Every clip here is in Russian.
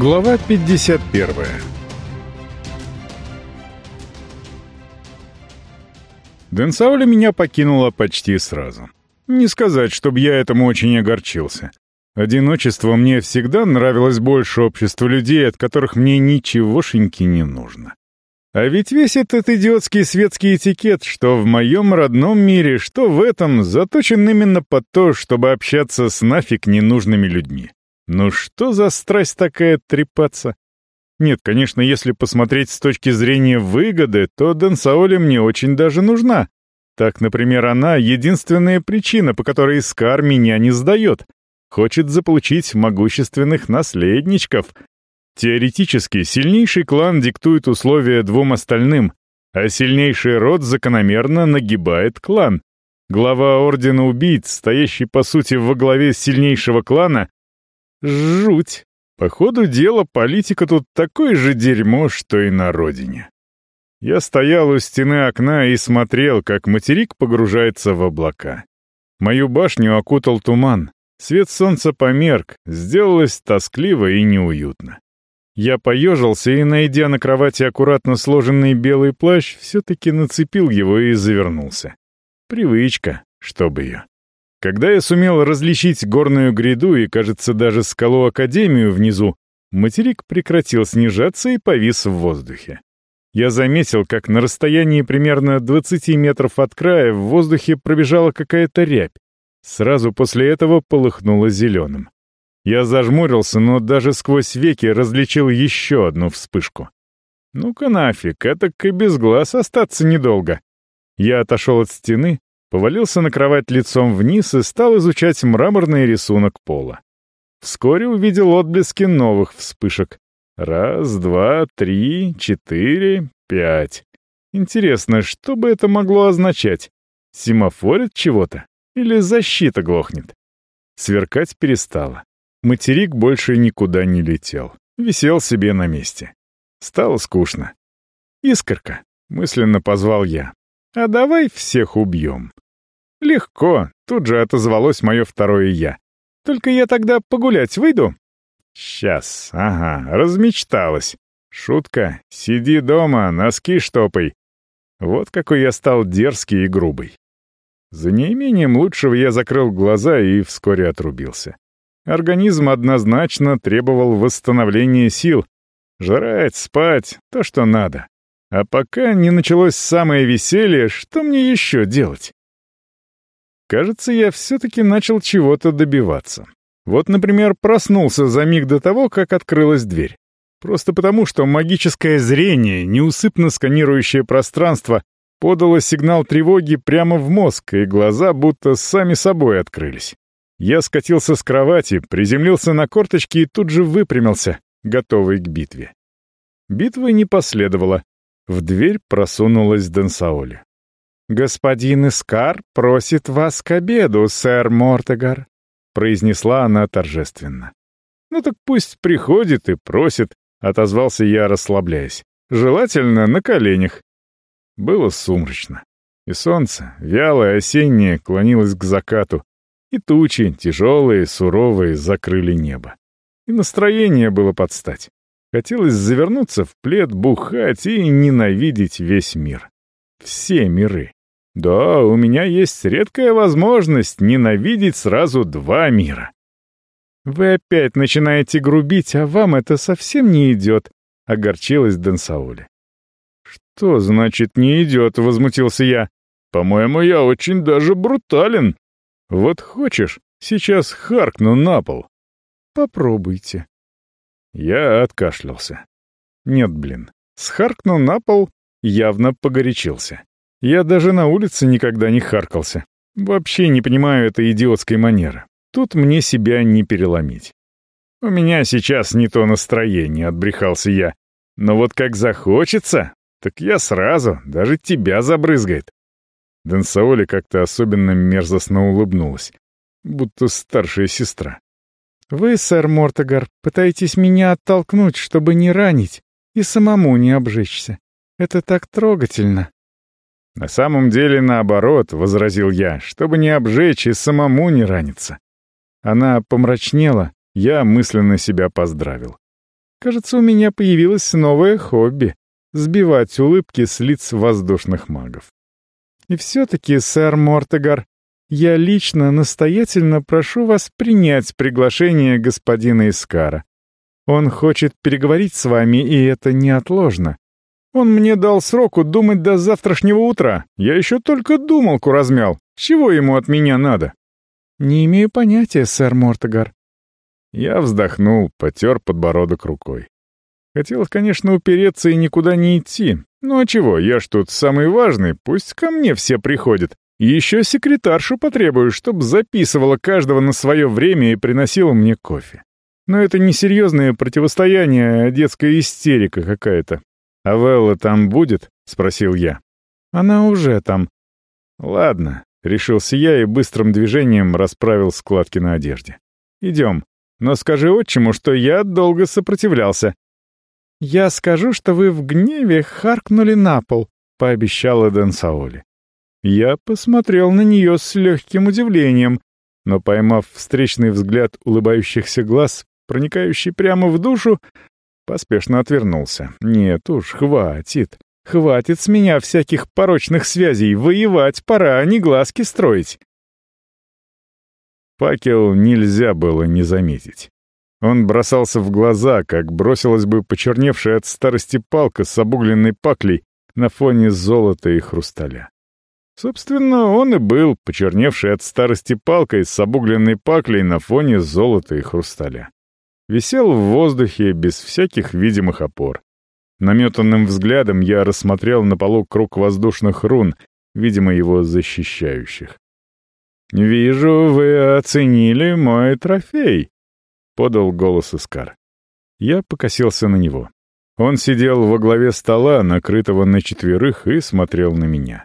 Глава 51 Денсауля меня покинула почти сразу. Не сказать, чтобы я этому очень огорчился. Одиночество мне всегда нравилось больше общества людей, от которых мне ничегошеньки не нужно. А ведь весь этот идиотский светский этикет, что в моем родном мире, что в этом, заточен именно под то, чтобы общаться с нафиг ненужными людьми. Ну что за страсть такая трепаться? Нет, конечно, если посмотреть с точки зрения выгоды, то Денсаоли мне очень даже нужна. Так, например, она — единственная причина, по которой Искар меня не сдает. Хочет заполучить могущественных наследничков. Теоретически, сильнейший клан диктует условия двум остальным, а сильнейший род закономерно нагибает клан. Глава Ордена Убийц, стоящий, по сути, во главе сильнейшего клана, Жуть. По ходу дела политика тут такое же дерьмо, что и на родине. Я стоял у стены окна и смотрел, как материк погружается в облака. Мою башню окутал туман. Свет солнца померк, сделалось тоскливо и неуютно. Я поежился и, найдя на кровати аккуратно сложенный белый плащ, все-таки нацепил его и завернулся. Привычка, чтобы ее. Когда я сумел различить горную гряду и, кажется, даже скалу Академию внизу, материк прекратил снижаться и повис в воздухе. Я заметил, как на расстоянии примерно 20 метров от края в воздухе пробежала какая-то рябь. Сразу после этого полыхнуло зеленым. Я зажмурился, но даже сквозь веки различил еще одну вспышку. Ну-ка нафиг, это и без глаз остаться недолго. Я отошел от стены, повалился на кровать лицом вниз и стал изучать мраморный рисунок пола. Вскоре увидел отблески новых вспышек. Раз, два, три, четыре, пять. Интересно, что бы это могло означать? Семафорит чего-то? Или защита глохнет? Сверкать перестало. Материк больше никуда не летел. Висел себе на месте. Стало скучно. «Искорка», — мысленно позвал я. «А давай всех убьем». «Легко», — тут же отозвалось мое второе «я». «Только я тогда погулять выйду?» «Сейчас, ага, размечталась. Шутка, сиди дома, носки штопай». Вот какой я стал дерзкий и грубый. За неимением лучшего я закрыл глаза и вскоре отрубился. Организм однозначно требовал восстановления сил. Жрать, спать — то, что надо. А пока не началось самое веселье, что мне еще делать? Кажется, я все-таки начал чего-то добиваться. Вот, например, проснулся за миг до того, как открылась дверь. Просто потому, что магическое зрение, неусыпно сканирующее пространство, подало сигнал тревоги прямо в мозг, и глаза будто сами собой открылись. Я скатился с кровати, приземлился на корточки и тут же выпрямился, готовый к битве. Битвы не последовало. В дверь просунулась Денсаоли. «Господин Искар просит вас к обеду, сэр Мортегар», — произнесла она торжественно. «Ну так пусть приходит и просит», — отозвался я, расслабляясь. «Желательно на коленях». Было сумрачно, и солнце, вялое осеннее, клонилось к закату, и тучи, тяжелые, суровые, закрыли небо. И настроение было под стать. Хотелось завернуться в плед, бухать и ненавидеть весь мир. Все миры. Да, у меня есть редкая возможность ненавидеть сразу два мира. Вы опять начинаете грубить, а вам это совсем не идет, — огорчилась Денсаули. Что значит не идет, — возмутился я. По-моему, я очень даже брутален. Вот хочешь, сейчас харкну на пол. Попробуйте. Я откашлялся. Нет, блин, схаркну на пол, явно погорячился. Я даже на улице никогда не харкался. Вообще не понимаю этой идиотской манеры. Тут мне себя не переломить. «У меня сейчас не то настроение», — отбрехался я. «Но вот как захочется, так я сразу, даже тебя забрызгает». Денсаоли как-то особенно мерзостно улыбнулась, будто старшая сестра. «Вы, сэр Мортогар, пытаетесь меня оттолкнуть, чтобы не ранить и самому не обжечься. Это так трогательно». «На самом деле наоборот», — возразил я, чтобы не обжечь и самому не раниться. Она помрачнела, я мысленно себя поздравил. Кажется, у меня появилось новое хобби — сбивать улыбки с лиц воздушных магов. И все-таки, сэр Мортегар, я лично настоятельно прошу вас принять приглашение господина Искара. Он хочет переговорить с вами, и это неотложно. Он мне дал сроку думать до завтрашнего утра. Я еще только думалку размял. Чего ему от меня надо? Не имею понятия, сэр Мортегар. Я вздохнул, потер подбородок рукой. Хотел, конечно, упереться и никуда не идти. Ну а чего, я ж тут самый важный, пусть ко мне все приходят. Еще секретаршу потребую, чтобы записывала каждого на свое время и приносила мне кофе. Но это не серьезное противостояние, а детская истерика какая-то. «А Велла там будет?» — спросил я. «Она уже там». «Ладно», — решился я и быстрым движением расправил складки на одежде. «Идем. Но скажи отчиму, что я долго сопротивлялся». «Я скажу, что вы в гневе харкнули на пол», — пообещала Дэн Саоли. Я посмотрел на нее с легким удивлением, но, поймав встречный взгляд улыбающихся глаз, проникающий прямо в душу, поспешно отвернулся. «Нет уж, хватит. Хватит с меня всяких порочных связей. Воевать пора, а не глазки строить». Факел нельзя было не заметить. Он бросался в глаза, как бросилась бы почерневшая от старости палка с обугленной паклей на фоне золота и хрусталя. Собственно, он и был, почерневший от старости палкой с обугленной паклей на фоне золота и хрусталя. Висел в воздухе без всяких видимых опор. Наметанным взглядом я рассмотрел на полу круг воздушных рун, видимо, его защищающих. «Вижу, вы оценили мой трофей», — подал голос Искар. Я покосился на него. Он сидел во главе стола, накрытого на четверых, и смотрел на меня.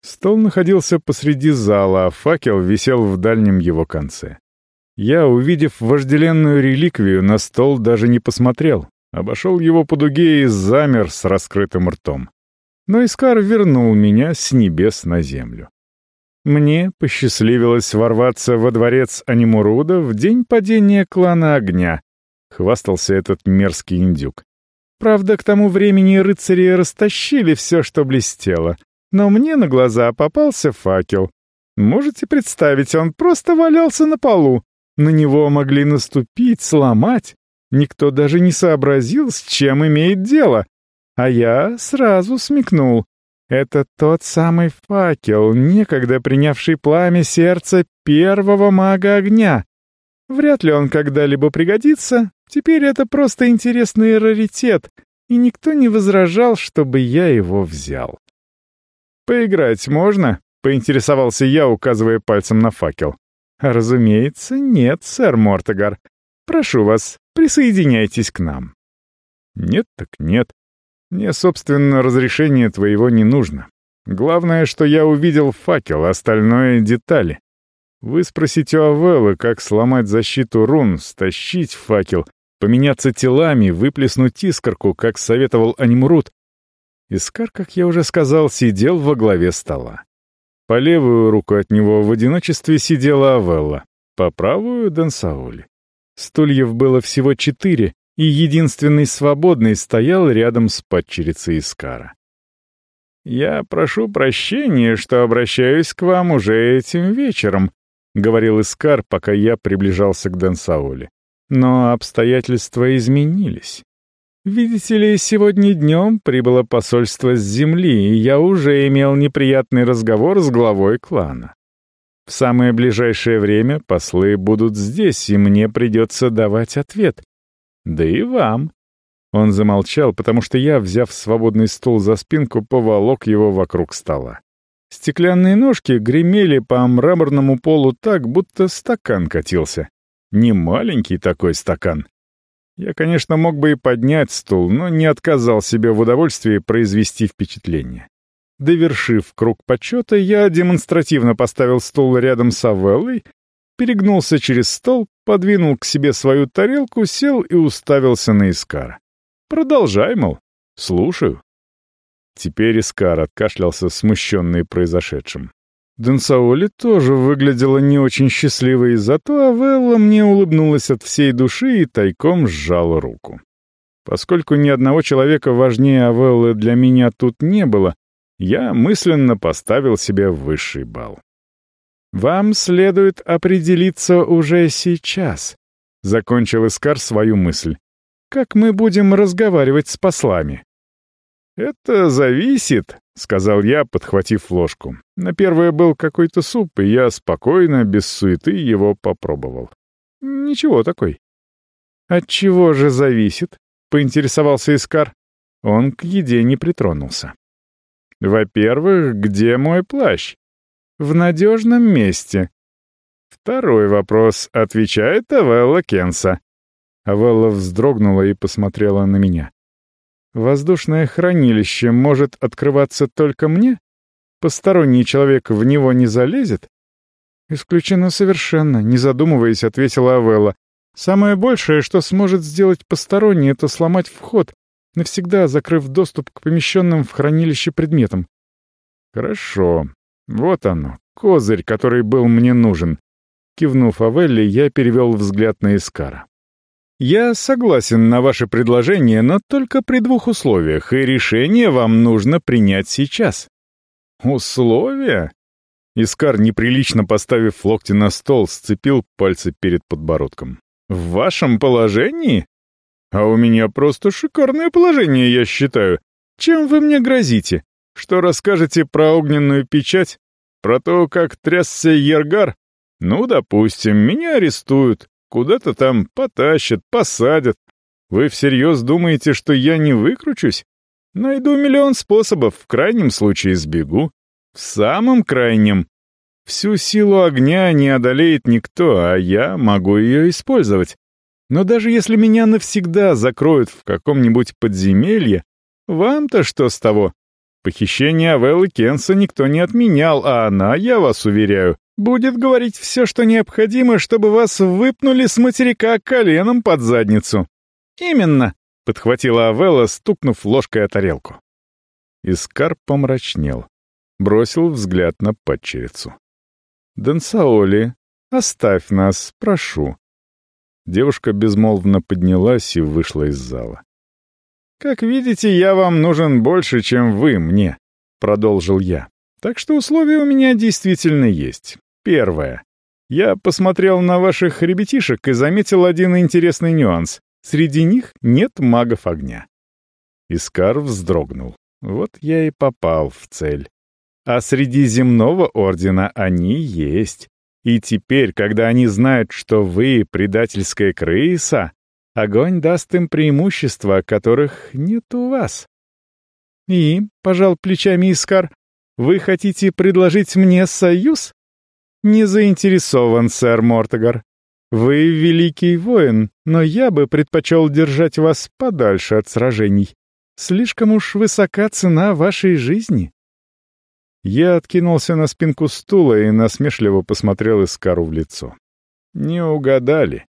Стол находился посреди зала, а факел висел в дальнем его конце. Я, увидев вожделенную реликвию, на стол даже не посмотрел, обошел его по дуге и замер с раскрытым ртом. Но Искар вернул меня с небес на землю. Мне посчастливилось ворваться во дворец Анимуруда в день падения клана Огня, хвастался этот мерзкий индюк. Правда, к тому времени рыцари растащили все, что блестело, но мне на глаза попался факел. Можете представить, он просто валялся на полу. На него могли наступить, сломать. Никто даже не сообразил, с чем имеет дело. А я сразу смекнул. Это тот самый факел, некогда принявший пламя сердца первого мага огня. Вряд ли он когда-либо пригодится. Теперь это просто интересный раритет, и никто не возражал, чтобы я его взял. «Поиграть можно?» — поинтересовался я, указывая пальцем на факел. «Разумеется, нет, сэр Мортогар. Прошу вас, присоединяйтесь к нам». «Нет так нет. Мне, собственно, разрешения твоего не нужно. Главное, что я увидел факел, остальное — детали. Вы спросите у Авеллы, как сломать защиту рун, стащить факел, поменяться телами, выплеснуть искорку, как советовал Анимрут, Искар, как я уже сказал, сидел во главе стола. По левую руку от него в одиночестве сидела Авелла, по правую — Дансаули. Стульев было всего четыре, и единственный свободный стоял рядом с падчерицей Искара. «Я прошу прощения, что обращаюсь к вам уже этим вечером», — говорил Искар, пока я приближался к Дансауле. «Но обстоятельства изменились. Видите ли, сегодня днем прибыло посольство с земли, и я уже имел неприятный разговор с главой клана. В самое ближайшее время послы будут здесь, и мне придется давать ответ. Да и вам. Он замолчал, потому что я, взяв свободный стул за спинку, поволок его вокруг стола. Стеклянные ножки гремели по мраморному полу так, будто стакан катился. Не маленький такой стакан, я, конечно, мог бы и поднять стул, но не отказал себе в удовольствии произвести впечатление. Довершив круг почета, я демонстративно поставил стул рядом с Авеллой, перегнулся через стол, подвинул к себе свою тарелку, сел и уставился на Искара. «Продолжай, мол. Слушаю». Теперь Искар откашлялся, смущенный произошедшим. Денсаоли тоже выглядела не очень счастливой, зато Авелла мне улыбнулась от всей души и тайком сжала руку. Поскольку ни одного человека важнее Авеллы для меня тут не было, я мысленно поставил себе высший балл. «Вам следует определиться уже сейчас», — закончил Искар свою мысль. «Как мы будем разговаривать с послами?» «Это зависит», — сказал я, подхватив ложку. На первое был какой-то суп, и я спокойно, без суеты его попробовал. Ничего такой. «От чего же зависит?» — поинтересовался Искар. Он к еде не притронулся. «Во-первых, где мой плащ?» «В надежном месте». Второй вопрос отвечает Авелла Кенса. Авелла вздрогнула и посмотрела на меня. «Воздушное хранилище может открываться только мне? Посторонний человек в него не залезет?» «Исключено совершенно», — не задумываясь, ответила Авелла. «Самое большее, что сможет сделать посторонний, это сломать вход, навсегда закрыв доступ к помещенным в хранилище предметам». «Хорошо. Вот оно, козырь, который был мне нужен». Кивнув Авелле, я перевел взгляд на Искара. «Я согласен на ваше предложение, но только при двух условиях, и решение вам нужно принять сейчас». «Условия?» Искар, неприлично поставив локти на стол, сцепил пальцы перед подбородком. «В вашем положении? А у меня просто шикарное положение, я считаю. Чем вы мне грозите? Что расскажете про огненную печать? Про то, как трясся Ергар? Ну, допустим, меня арестуют, куда-то там потащат, посадят. Вы всерьез думаете, что я не выкручусь? Найду миллион способов, в крайнем случае сбегу. В самом крайнем. Всю силу огня не одолеет никто, а я могу ее использовать. Но даже если меня навсегда закроют в каком-нибудь подземелье, вам-то что с того? Похищение Авеллы Кенса никто не отменял, а она, я вас уверяю, будет говорить все, что необходимо, чтобы вас выпнули с материка коленом под задницу. «Именно», — подхватила Авелла, стукнув ложкой о тарелку. Искар помрачнел бросил взгляд на падчерицу. «Дансаоли, оставь нас, прошу». Девушка безмолвно поднялась и вышла из зала. «Как видите, я вам нужен больше, чем вы мне», — продолжил я. «Так что условия у меня действительно есть. Первое. Я посмотрел на ваших ребятишек и заметил один интересный нюанс. Среди них нет магов огня». Искар вздрогнул. Вот я и попал в цель. А среди земного ордена они есть. И теперь, когда они знают, что вы предательская крыса, огонь даст им преимущества, которых нет у вас. И, — пожал плечами Искар, — вы хотите предложить мне союз? Не заинтересован, сэр Мортогар. Вы великий воин, но я бы предпочел держать вас подальше от сражений. Слишком уж высока цена вашей жизни. Я откинулся на спинку стула и насмешливо посмотрел Искару в лицо. «Не угадали.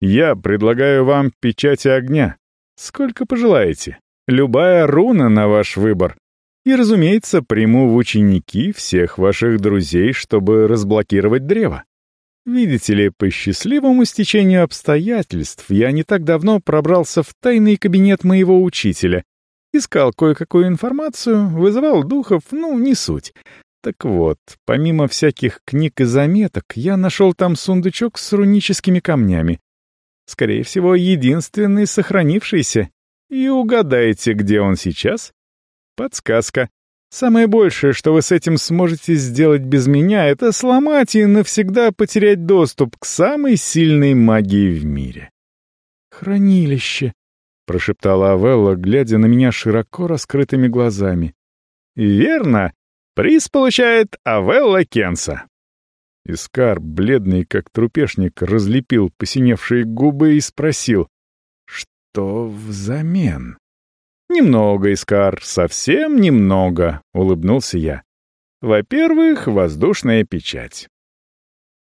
Я предлагаю вам печати огня. Сколько пожелаете. Любая руна на ваш выбор. И, разумеется, приму в ученики всех ваших друзей, чтобы разблокировать древо. Видите ли, по счастливому стечению обстоятельств я не так давно пробрался в тайный кабинет моего учителя Искал кое-какую информацию, вызывал духов, ну, не суть. Так вот, помимо всяких книг и заметок, я нашел там сундучок с руническими камнями. Скорее всего, единственный сохранившийся. И угадайте, где он сейчас? Подсказка. Самое большее, что вы с этим сможете сделать без меня, это сломать и навсегда потерять доступ к самой сильной магии в мире. «Хранилище», — прошептала Авелла, глядя на меня широко раскрытыми глазами. «Верно. Приз получает Авелла Кенса». Искар, бледный как трупешник, разлепил посиневшие губы и спросил, «Что взамен?» «Немного, Искар, совсем немного», — улыбнулся я. «Во-первых, воздушная печать.